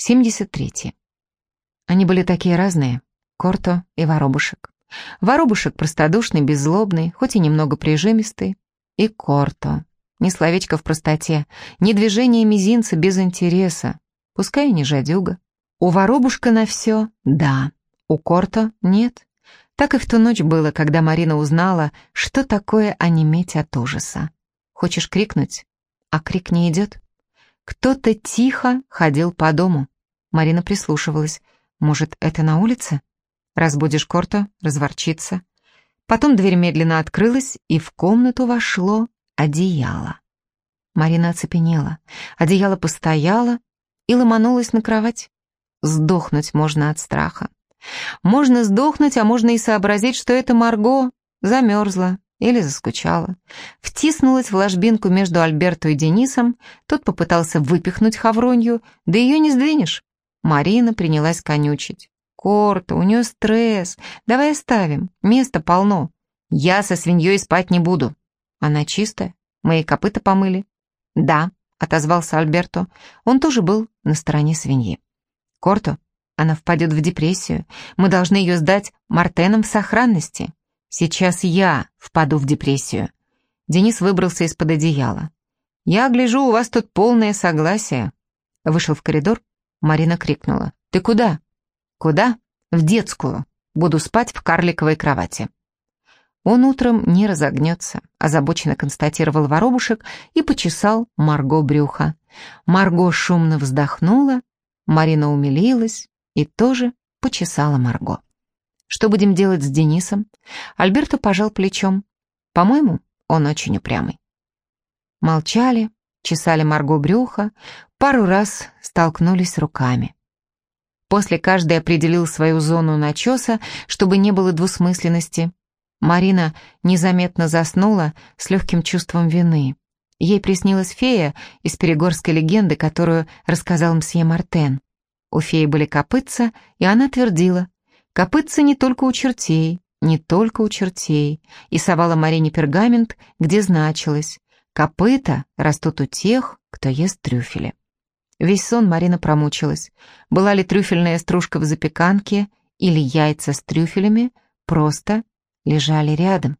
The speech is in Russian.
73. Они были такие разные, Корто и Воробушек. Воробушек простодушный, беззлобный, хоть и немного прижимистый. И Корто. Ни словечко в простоте, ни движение мизинца без интереса. Пускай и не жадюга. У Воробушка на все — да, у Корто — нет. Так и в ту ночь было, когда Марина узнала, что такое онеметь от ужаса. Хочешь крикнуть, а крик не идет? Кто-то тихо ходил по дому. Марина прислушивалась. Может, это на улице? Разбудишь Корто, разворчится. Потом дверь медленно открылась, и в комнату вошло одеяло. Марина оцепенела. Одеяло постояло и ломанулось на кровать. Сдохнуть можно от страха. Можно сдохнуть, а можно и сообразить, что это Марго замерзла, или заскучала. Втиснулась в ложбинку между Альберто и Денисом, тот попытался выпихнуть Хавронью, да ее не сдвинешь. Марина принялась конючить. «Корта, у нее стресс, давай оставим, места полно. Я со свиньей спать не буду». «Она чистая? Мои копыта помыли?» «Да», — отозвался Альберто, он тоже был на стороне свиньи. «Корто, она впадет в депрессию, мы должны ее сдать Мартенам в сохранности». Сейчас я впаду в депрессию. Денис выбрался из-под одеяла. Я гляжу, у вас тут полное согласие. Вышел в коридор, Марина крикнула. Ты куда? Куда? В детскую. Буду спать в карликовой кровати. Он утром не разогнется, озабоченно констатировал воробушек и почесал Марго брюха. Марго шумно вздохнула, Марина умилилась и тоже почесала Марго. Что будем делать с Денисом? Альберто пожал плечом. По-моему, он очень упрямый. Молчали, чесали Марго брюха, пару раз столкнулись руками. После каждый определил свою зону начеса, чтобы не было двусмысленности. Марина незаметно заснула с легким чувством вины. Ей приснилась фея из перегорской легенды, которую рассказал мсье Мартен. У феи были копытца, и она твердила Копытца не только у чертей, не только у чертей, и совала Марине пергамент, где значилось «Копыта растут у тех, кто ест трюфели». Весь сон Марина промучилась. Была ли трюфельная стружка в запеканке или яйца с трюфелями просто лежали рядом.